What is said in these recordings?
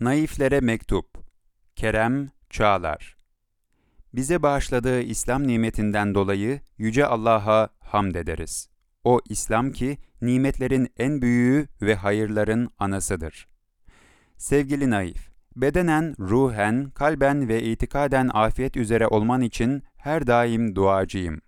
Naiflere Mektup Kerem Çağlar Bize bağışladığı İslam nimetinden dolayı Yüce Allah'a hamd ederiz. O İslam ki nimetlerin en büyüğü ve hayırların anasıdır. Sevgili naif, bedenen, ruhen, kalben ve itikaden afiyet üzere olman için her daim duacıyım.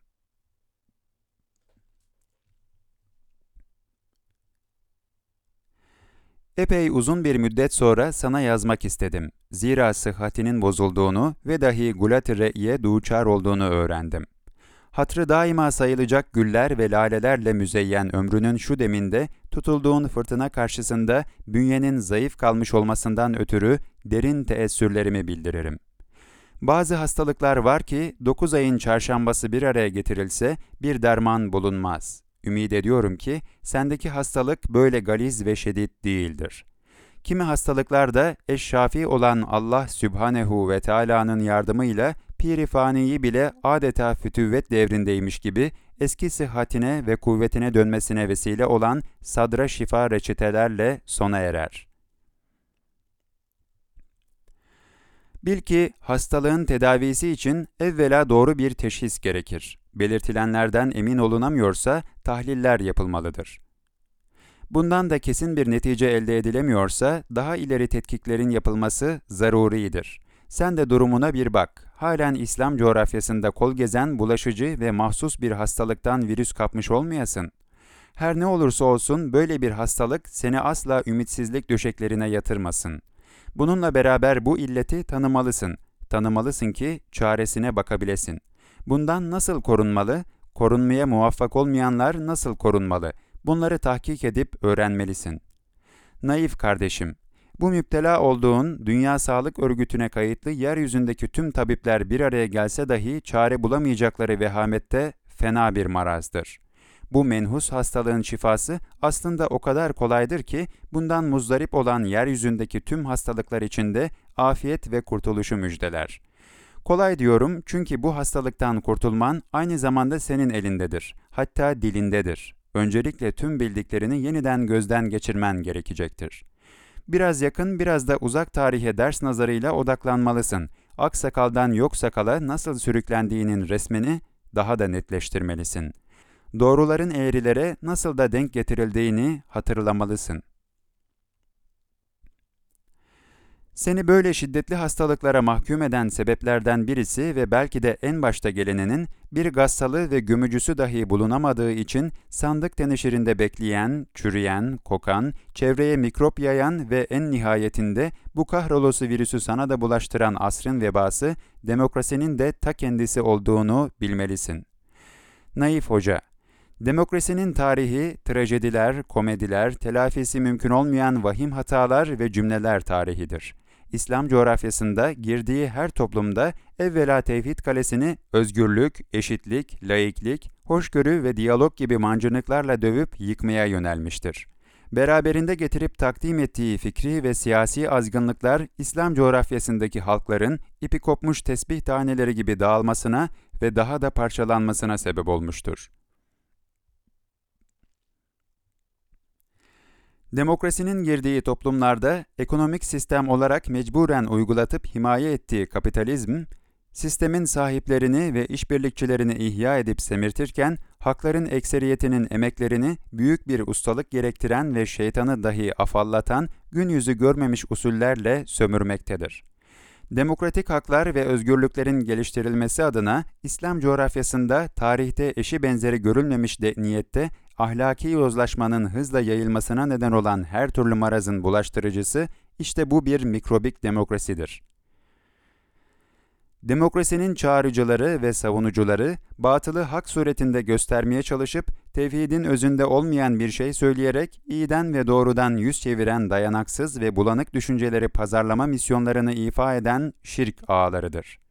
Epey uzun bir müddet sonra sana yazmak istedim. Zira sıhhatinin bozulduğunu ve dahi gulat-ı duçar olduğunu öğrendim. Hatrı daima sayılacak güller ve lalelerle müzeyyen ömrünün şu deminde tutulduğun fırtına karşısında bünyenin zayıf kalmış olmasından ötürü derin teessürlerimi bildiririm. Bazı hastalıklar var ki dokuz ayın çarşambası bir araya getirilse bir derman bulunmaz. Ümid ediyorum ki sendeki hastalık böyle galiz ve şiddet değildir. Kimi hastalıklarda eşşafi olan Allah Sübhanehu ve Teala'nın yardımıyla pirifaniyi bile adeta fütüvvet devrindeymiş gibi eski sıhhatine ve kuvvetine dönmesine vesile olan sadra şifa reçetelerle sona erer. Bil ki hastalığın tedavisi için evvela doğru bir teşhis gerekir. Belirtilenlerden emin olunamıyorsa tahliller yapılmalıdır. Bundan da kesin bir netice elde edilemiyorsa daha ileri tetkiklerin yapılması zaruridir. Sen de durumuna bir bak. Halen İslam coğrafyasında kol gezen bulaşıcı ve mahsus bir hastalıktan virüs kapmış olmayasın. Her ne olursa olsun böyle bir hastalık seni asla ümitsizlik döşeklerine yatırmasın. Bununla beraber bu illeti tanımalısın. Tanımalısın ki çaresine bakabilesin. Bundan nasıl korunmalı? Korunmaya muvaffak olmayanlar nasıl korunmalı? Bunları tahkik edip öğrenmelisin. Naif kardeşim, bu müptela olduğun Dünya Sağlık Örgütü'ne kayıtlı yeryüzündeki tüm tabipler bir araya gelse dahi çare bulamayacakları vehamette fena bir marazdır. Bu menhus hastalığın şifası aslında o kadar kolaydır ki bundan muzdarip olan yeryüzündeki tüm hastalıklar içinde afiyet ve kurtuluşu müjdeler. Kolay diyorum çünkü bu hastalıktan kurtulman aynı zamanda senin elindedir. Hatta dilindedir. Öncelikle tüm bildiklerini yeniden gözden geçirmen gerekecektir. Biraz yakın, biraz da uzak tarihe ders nazarıyla odaklanmalısın. Aksakaldan yok sakala nasıl sürüklendiğinin resmini daha da netleştirmelisin. Doğruların eğrilere nasıl da denk getirildiğini hatırlamalısın. Seni böyle şiddetli hastalıklara mahkum eden sebeplerden birisi ve belki de en başta geleninin bir gassalı ve gümücüsü dahi bulunamadığı için sandık teneşirinde bekleyen, çürüyen, kokan, çevreye mikrop yayan ve en nihayetinde bu kahrolası virüsü sana da bulaştıran asrın vebası, demokrasinin de ta kendisi olduğunu bilmelisin. Naif Hoca Demokrasinin tarihi, trajediler, komediler, telafisi mümkün olmayan vahim hatalar ve cümleler tarihidir. İslam coğrafyasında girdiği her toplumda evvela tevhid kalesini özgürlük, eşitlik, laiklik, hoşgörü ve diyalog gibi mancınıklarla dövüp yıkmaya yönelmiştir. Beraberinde getirip takdim ettiği fikri ve siyasi azgınlıklar İslam coğrafyasındaki halkların ipi kopmuş tesbih taneleri gibi dağılmasına ve daha da parçalanmasına sebep olmuştur. Demokrasinin girdiği toplumlarda ekonomik sistem olarak mecburen uygulatıp himaye ettiği kapitalizm, sistemin sahiplerini ve işbirlikçilerini ihya edip semirtirken, hakların ekseriyetinin emeklerini büyük bir ustalık gerektiren ve şeytanı dahi afallatan gün yüzü görmemiş usullerle sömürmektedir. Demokratik haklar ve özgürlüklerin geliştirilmesi adına İslam coğrafyasında tarihte eşi benzeri görülmemiş de niyette ahlaki yozlaşmanın hızla yayılmasına neden olan her türlü marazın bulaştırıcısı işte bu bir mikrobik demokrasidir. Demokrasinin çağrıcıları ve savunucuları batılı hak suretinde göstermeye çalışıp tevhidin özünde olmayan bir şey söyleyerek iyiden ve doğrudan yüz çeviren dayanaksız ve bulanık düşünceleri pazarlama misyonlarını ifa eden şirk ağlarıdır.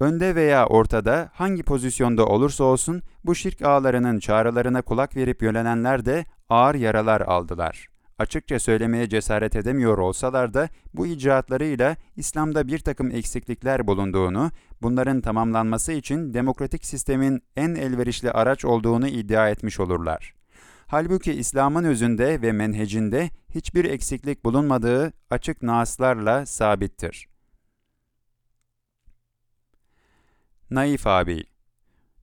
Önde veya ortada hangi pozisyonda olursa olsun bu şirk ağlarının çağrılarına kulak verip yönlenenler de ağır yaralar aldılar. Açıkça söylemeye cesaret edemiyor olsalar da bu icraatlarıyla İslam'da bir takım eksiklikler bulunduğunu, bunların tamamlanması için demokratik sistemin en elverişli araç olduğunu iddia etmiş olurlar. Halbuki İslam'ın özünde ve menhecinde hiçbir eksiklik bulunmadığı açık naslarla sabittir. Naif abi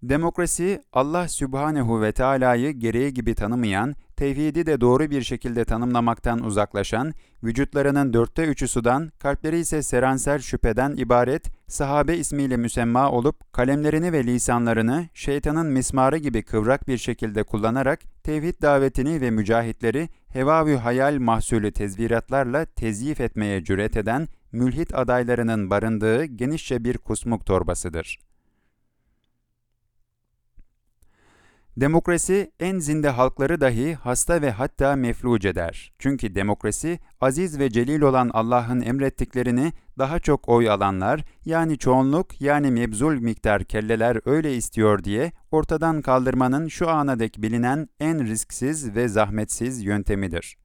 Demokrasi, Allah Sübhanehu ve Teala'yı gereği gibi tanımayan, tevhidi de doğru bir şekilde tanımlamaktan uzaklaşan, vücutlarının dörtte üçü sudan, kalpleri ise seranser şüpheden ibaret, sahabe ismiyle müsemma olup, kalemlerini ve lisanlarını şeytanın mismarı gibi kıvrak bir şekilde kullanarak, tevhid davetini ve mücahitleri heva ve hayal mahsulü tezviratlarla tezyif etmeye cüret eden, mülhit adaylarının barındığı genişçe bir kusmuk torbasıdır.'' Demokrasi en zinde halkları dahi hasta ve hatta mefluc eder. Çünkü demokrasi aziz ve celil olan Allah'ın emrettiklerini daha çok oy alanlar yani çoğunluk yani mebzul miktar kelleler öyle istiyor diye ortadan kaldırmanın şu ana dek bilinen en risksiz ve zahmetsiz yöntemidir.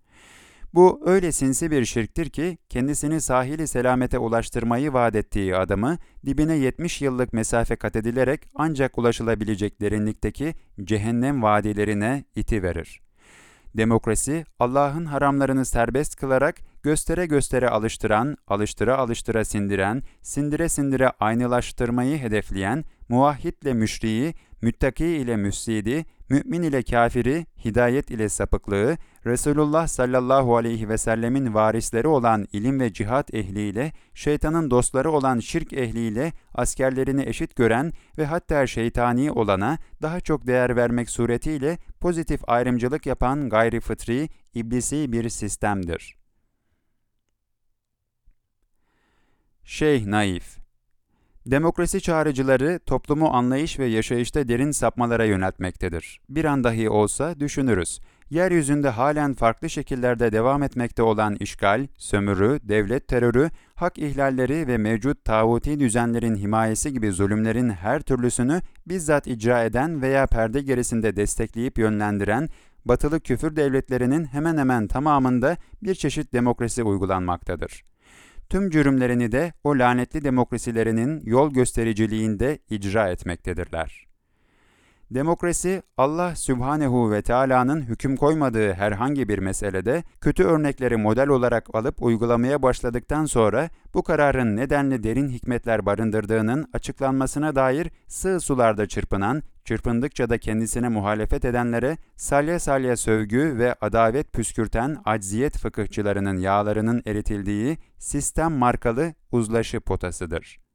Bu öyle sinsi bir şirktir ki kendisini sahili selamete ulaştırmayı vaat ettiği adamı dibine 70 yıllık mesafe kat edilerek ancak ulaşılabilecek derinlikteki cehennem vadilerine iti verir. Demokrasi, Allah'ın haramlarını serbest kılarak göstere göstere alıştıran, alıştıra alıştıra sindiren, sindire sindire aynılaştırmayı hedefleyen, muvahhidle müşriyi, müttaki ile müsidi, mümin ile kafiri, hidayet ile sapıklığı, Resulullah sallallahu aleyhi ve sellemin varisleri olan ilim ve cihat ehliyle, şeytanın dostları olan şirk ehliyle askerlerini eşit gören ve hatta şeytani olana daha çok değer vermek suretiyle pozitif ayrımcılık yapan gayri fıtri, iblisi bir sistemdir. Şeyh Naif Demokrasi çağrıcıları toplumu anlayış ve yaşayışta derin sapmalara yöneltmektedir. Bir an dahi olsa düşünürüz. Yeryüzünde halen farklı şekillerde devam etmekte olan işgal, sömürü, devlet terörü, hak ihlalleri ve mevcut tağuti düzenlerin himayesi gibi zulümlerin her türlüsünü bizzat icra eden veya perde gerisinde destekleyip yönlendiren batılı küfür devletlerinin hemen hemen tamamında bir çeşit demokrasi uygulanmaktadır tüm cürümlerini de o lanetli demokrasilerinin yol göstericiliğinde icra etmektedirler. Demokrasi, Allah Sübhanehu ve Teala'nın hüküm koymadığı herhangi bir meselede kötü örnekleri model olarak alıp uygulamaya başladıktan sonra bu kararın nedenli derin hikmetler barındırdığının açıklanmasına dair sığ sularda çırpınan, çırpındıkça da kendisine muhalefet edenlere salya salya sövgü ve adavet püskürten acziyet fıkıhçılarının yağlarının eritildiği sistem markalı uzlaşı potasıdır.''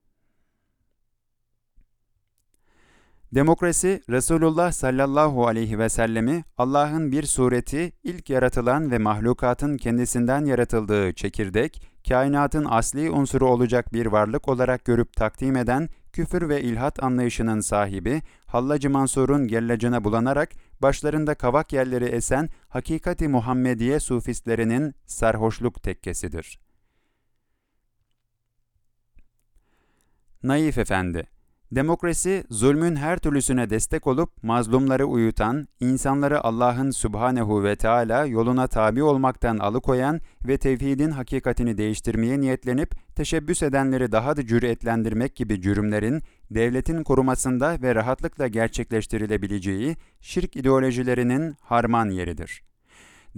Demokrasi, Resulullah sallallahu aleyhi ve sellemi Allah'ın bir sureti, ilk yaratılan ve mahlukatın kendisinden yaratıldığı çekirdek, kainatın asli unsuru olacak bir varlık olarak görüp takdim eden küfür ve ilhat anlayışının sahibi, Hallacı Mansur'un gellacına bulanarak başlarında kavak yerleri esen hakikati Muhammediye sufistlerinin sarhoşluk tekkesidir. Naif Efendi Demokrasi, zulmün her türlüsüne destek olup mazlumları uyutan, insanları Allah'ın Subhanehu ve Teala yoluna tabi olmaktan alıkoyan ve tevhidin hakikatini değiştirmeye niyetlenip teşebbüs edenleri daha da cüretlendirmek gibi cürümlerin devletin korumasında ve rahatlıkla gerçekleştirilebileceği şirk ideolojilerinin harman yeridir.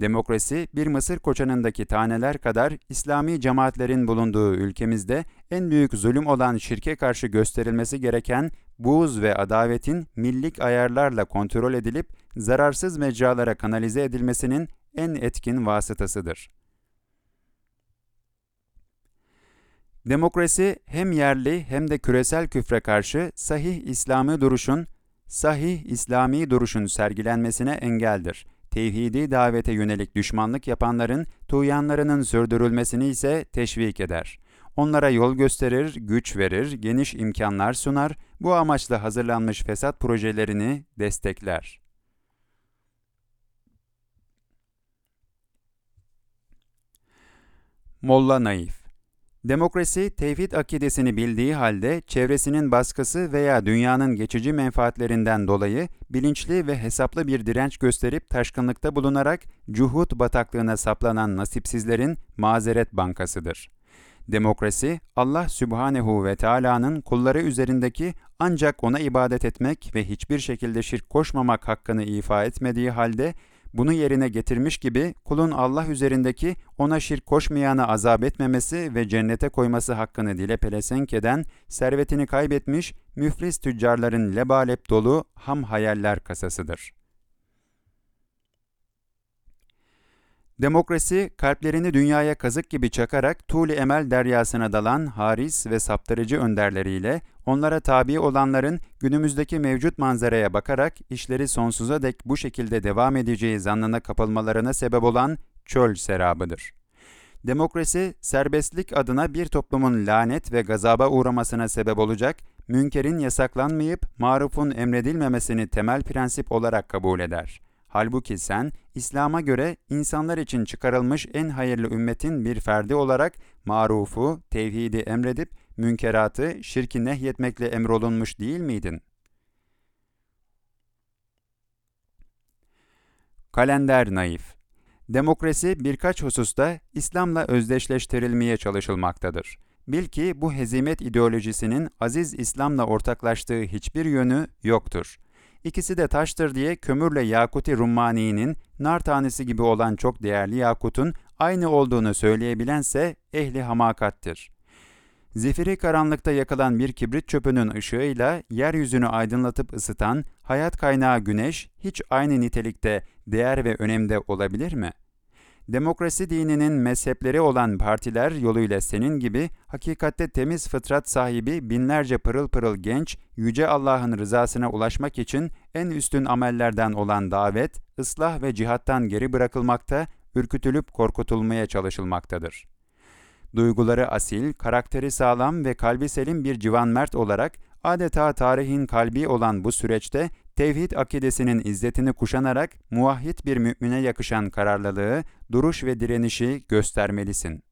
Demokrasi, bir Mısır koçanındaki taneler kadar İslami cemaatlerin bulunduğu ülkemizde en büyük zulüm olan şirke karşı gösterilmesi gereken buğz ve adavetin millik ayarlarla kontrol edilip zararsız mecralara kanalize edilmesinin en etkin vasıtasıdır. Demokrasi hem yerli hem de küresel küfre karşı sahih İslami duruşun, sahih İslami duruşun sergilenmesine engeldir tevhidi davete yönelik düşmanlık yapanların tuğyanlarının sürdürülmesini ise teşvik eder. Onlara yol gösterir, güç verir, geniş imkanlar sunar, bu amaçla hazırlanmış fesat projelerini destekler. Molla Naif Demokrasi, tevhid akidesini bildiği halde çevresinin baskısı veya dünyanın geçici menfaatlerinden dolayı bilinçli ve hesaplı bir direnç gösterip taşkınlıkta bulunarak cuhut bataklığına saplanan nasipsizlerin mazeret bankasıdır. Demokrasi, Allah Sübhanehu ve Teala'nın kulları üzerindeki ancak ona ibadet etmek ve hiçbir şekilde şirk koşmamak hakkını ifa etmediği halde bunu yerine getirmiş gibi kulun Allah üzerindeki ona şirk koşmayana azap etmemesi ve cennete koyması hakkını dile pelesenk eden, servetini kaybetmiş, müflis tüccarların lebalep dolu ham hayaller kasasıdır. Demokrasi, kalplerini dünyaya kazık gibi çakarak tuğli emel deryasına dalan haris ve saptırıcı önderleriyle onlara tabi olanların günümüzdeki mevcut manzaraya bakarak işleri sonsuza dek bu şekilde devam edeceği zannına kapılmalarına sebep olan çöl serabıdır. Demokrasi, serbestlik adına bir toplumun lanet ve gazaba uğramasına sebep olacak, münkerin yasaklanmayıp marufun emredilmemesini temel prensip olarak kabul eder. Halbuki sen, İslam'a göre insanlar için çıkarılmış en hayırlı ümmetin bir ferdi olarak marufu, tevhidi emredip münkeratı, şirki nehyetmekle emrolunmuş değil miydin? Kalender naif Demokrasi birkaç hususta İslam'la özdeşleştirilmeye çalışılmaktadır. Bil ki bu hezimet ideolojisinin aziz İslam'la ortaklaştığı hiçbir yönü yoktur. İkisi de taştır diye kömürle Yakuti Rummani'nin nar tanesi gibi olan çok değerli yakutun aynı olduğunu söyleyebilense ehli hamakattir. Zifiri karanlıkta yakılan bir kibrit çöpünün ışığıyla yeryüzünü aydınlatıp ısıtan hayat kaynağı güneş hiç aynı nitelikte, değer ve önemde olabilir mi?'' Demokrasi dininin mezhepleri olan partiler yoluyla senin gibi hakikatte temiz fıtrat sahibi binlerce pırıl pırıl genç, yüce Allah'ın rızasına ulaşmak için en üstün amellerden olan davet, ıslah ve cihattan geri bırakılmakta, ürkütülüp korkutulmaya çalışılmaktadır. Duyguları asil, karakteri sağlam ve kalbi selim bir civan mert olarak adeta tarihin kalbi olan bu süreçte tevhid akidesinin izzetini kuşanarak muvahhid bir mümine yakışan kararlılığı, duruş ve direnişi göstermelisin.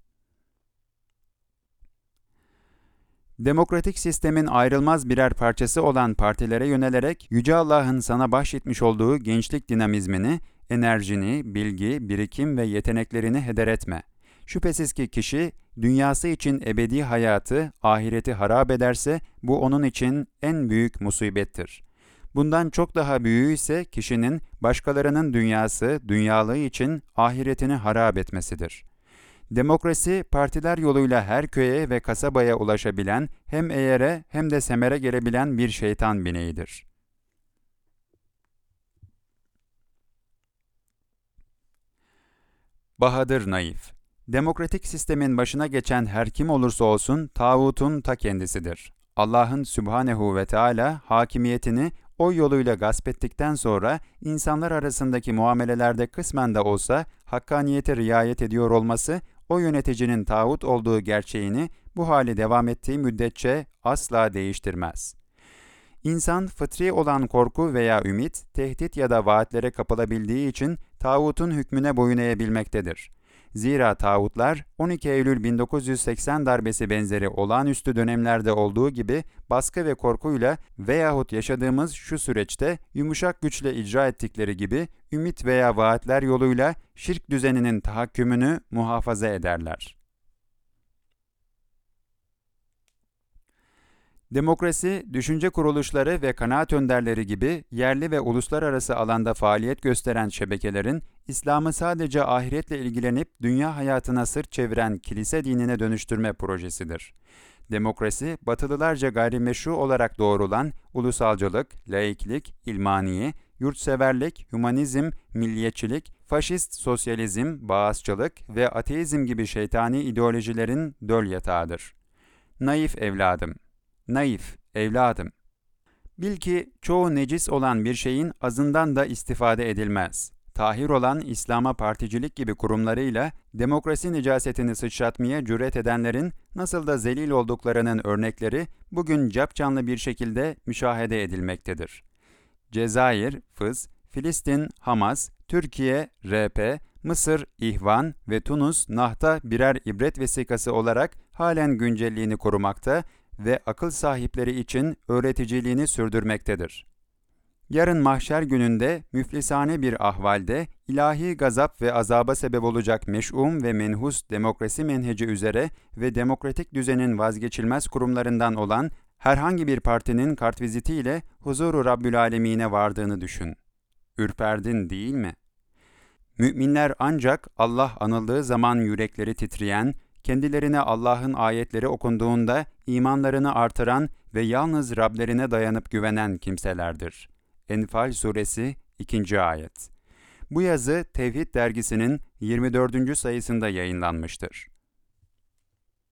Demokratik sistemin ayrılmaz birer parçası olan partilere yönelerek Yüce Allah'ın sana bahşetmiş olduğu gençlik dinamizmini, enerjini, bilgi, birikim ve yeteneklerini heder etme. Şüphesiz ki kişi dünyası için ebedi hayatı, ahireti harap ederse bu onun için en büyük musibettir. Bundan çok daha büyüğü ise kişinin başkalarının dünyası, dünyalığı için ahiretini harap etmesidir. Demokrasi, partiler yoluyla her köye ve kasabaya ulaşabilen, hem eğere hem de semere gelebilen bir şeytan bineğidir. Bahadır Naif Demokratik sistemin başına geçen her kim olursa olsun tağutun ta kendisidir. Allah'ın Sübhanehu ve Teala hakimiyetini o yoluyla gasp ettikten sonra insanlar arasındaki muamelelerde kısmen de olsa hakkaniyete riayet ediyor olması o yöneticinin tağut olduğu gerçeğini bu hali devam ettiği müddetçe asla değiştirmez. İnsan fıtri olan korku veya ümit, tehdit ya da vaatlere kapılabildiği için tağutun hükmüne boyun eğebilmektedir. Zira tağutlar 12 Eylül 1980 darbesi benzeri olağanüstü dönemlerde olduğu gibi baskı ve korkuyla veyahut yaşadığımız şu süreçte yumuşak güçle icra ettikleri gibi ümit veya vaatler yoluyla şirk düzeninin tahakkümünü muhafaza ederler. Demokrasi, düşünce kuruluşları ve kanaat önderleri gibi yerli ve uluslararası alanda faaliyet gösteren şebekelerin İslam'ı sadece ahiretle ilgilenip dünya hayatına sırt çeviren kilise dinine dönüştürme projesidir. Demokrasi, batılılarca gayrimeşru olarak doğrulan ulusalcılık, laiklik, ilmaniye, yurtseverlik, humanizm, milliyetçilik, faşist sosyalizm, bağızçılık ve ateizm gibi şeytani ideolojilerin döl yatağıdır. Naif evladım, naif evladım. Bil ki çoğu necis olan bir şeyin azından da istifade edilmez tahir olan İslam'a particilik gibi kurumlarıyla demokrasi nicasetini sıçratmaya cüret edenlerin nasıl da zelil olduklarının örnekleri bugün capcanlı bir şekilde müşahede edilmektedir. Cezayir, Fız, Filistin, Hamas, Türkiye, RP, Mısır, İhvan ve Tunus, Nahta birer ibret vesikası olarak halen güncelliğini korumakta ve akıl sahipleri için öğreticiliğini sürdürmektedir. Yarın mahşer gününde müflisane bir ahvalde ilahi gazap ve azaba sebep olacak meş'um ve menhus demokrasi menheci üzere ve demokratik düzenin vazgeçilmez kurumlarından olan herhangi bir partinin kartvizitiyle huzuru Rabbül Alemine vardığını düşün. Ürperdin değil mi? Müminler ancak Allah anıldığı zaman yürekleri titreyen, kendilerine Allah'ın ayetleri okunduğunda imanlarını artıran ve yalnız Rablerine dayanıp güvenen kimselerdir. Enfal Suresi 2. Ayet Bu yazı Tevhid dergisinin 24. sayısında yayınlanmıştır.